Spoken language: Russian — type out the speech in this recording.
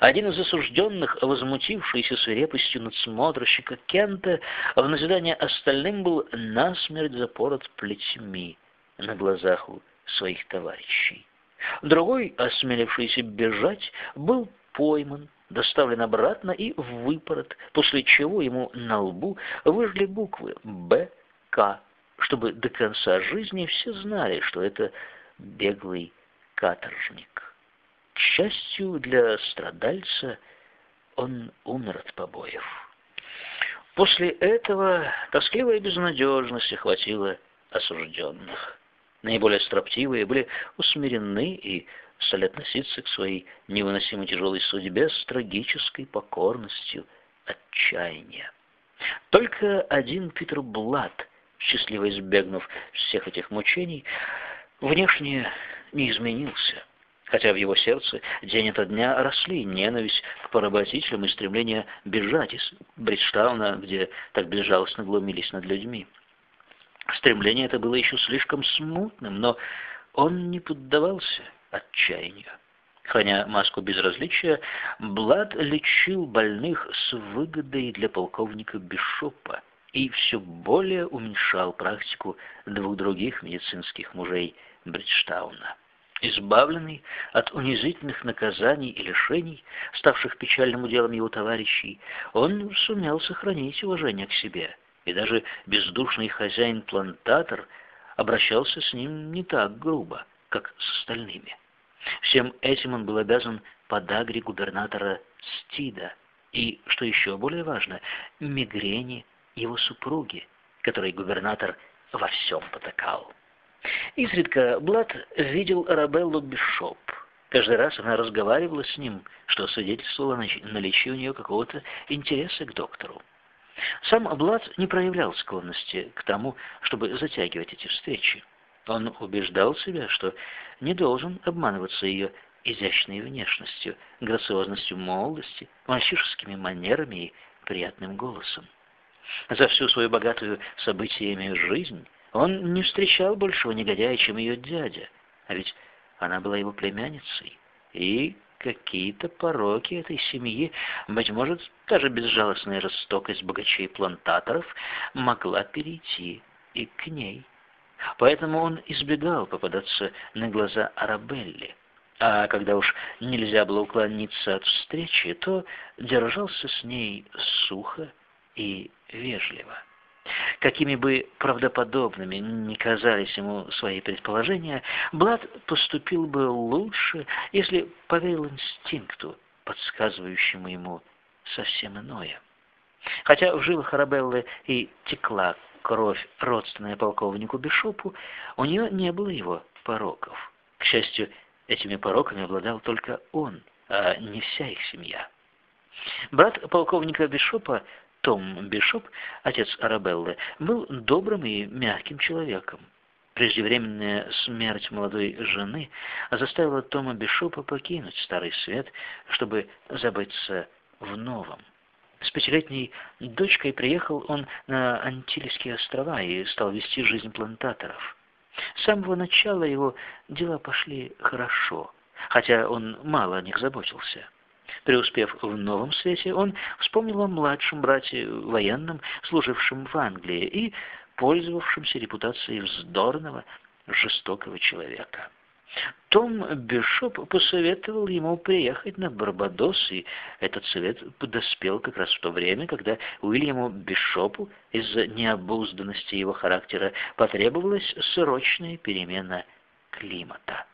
Один из осужденных, возмутившийся свирепостью надсмотрщика Кента, в назидание остальным был насмерть запорот плетьми на глазах у своих товарищей. Другой, осмелившийся бежать, был пойман, доставлен обратно и выпорот, после чего ему на лбу выжгли буквы «Б», «К», чтобы до конца жизни все знали, что это беглый каторжник. К счастью для страдальца, он умер от побоев. После этого тоскливая безнадежность охватила осужденных. Наиболее строптивые были усмирены и стали относиться к своей невыносимо тяжелой судьбе с трагической покорностью отчаяния. Только один Питер Блад, счастливо избегнув всех этих мучений, внешне не изменился, хотя в его сердце день ото дня росли ненависть к поработителям и стремление бежать из Бриджтауна, где так безжалостно глумились над людьми. Стремление это было еще слишком смутным, но он не поддавался отчаянию. Храня маску безразличия, Блад лечил больных с выгодой для полковника Бишопа и все более уменьшал практику двух других медицинских мужей Бриджтауна. Избавленный от унизительных наказаний и лишений, ставших печальным уделом его товарищей, он сумел сохранить уважение к себе, и даже бездушный хозяин-плантатор обращался с ним не так грубо, как с остальными. Всем этим он был обязан подагре губернатора Стида и, что еще более важно, мигрени его супруги, которой губернатор во всем потакал. Изредка Блад видел Арабеллу Бишоп. Каждый раз она разговаривала с ним, что свидетельствовало о наличии у нее какого-то интереса к доктору. Сам Блад не проявлял склонности к тому, чтобы затягивать эти встречи. Он убеждал себя, что не должен обманываться ее изящной внешностью, грациозностью молодости, мальчишескими манерами и приятным голосом. За всю свою богатую событиями жизнь он не встречал большего негодяя, чем ее дядя, а ведь она была его племянницей, и какие-то пороки этой семьи, быть может, даже безжалостная жестокость богачей-плантаторов могла перейти и к ней. Поэтому он избегал попадаться на глаза Арабелли. А когда уж нельзя было уклониться от встречи, то держался с ней сухо и вежливо. Какими бы правдоподобными ни казались ему свои предположения, Блад поступил бы лучше, если поверил инстинкту, подсказывающему ему совсем иное. Хотя в жилах Арабеллы и текла кровь, родственная полковнику Бишопу, у нее не было его пороков. К счастью, этими пороками обладал только он, а не вся их семья. Брат полковника Бишопа, Том Бишоп, отец Арабеллы, был добрым и мягким человеком. Преждевременная смерть молодой жены заставила Тома Бишопа покинуть Старый Свет, чтобы забыться в новом. С пятилетней дочкой приехал он на Антильские острова и стал вести жизнь плантаторов. С самого начала его дела пошли хорошо, хотя он мало о них заботился. Преуспев в новом свете, он вспомнил о младшем брате военном, служившем в Англии и пользовавшемся репутацией вздорного, жестокого человека. Том Бишоп посоветовал ему приехать на Барбадос, и этот совет подоспел как раз в то время, когда Уильяму Бишопу из-за необузданности его характера потребовалась срочная перемена климата.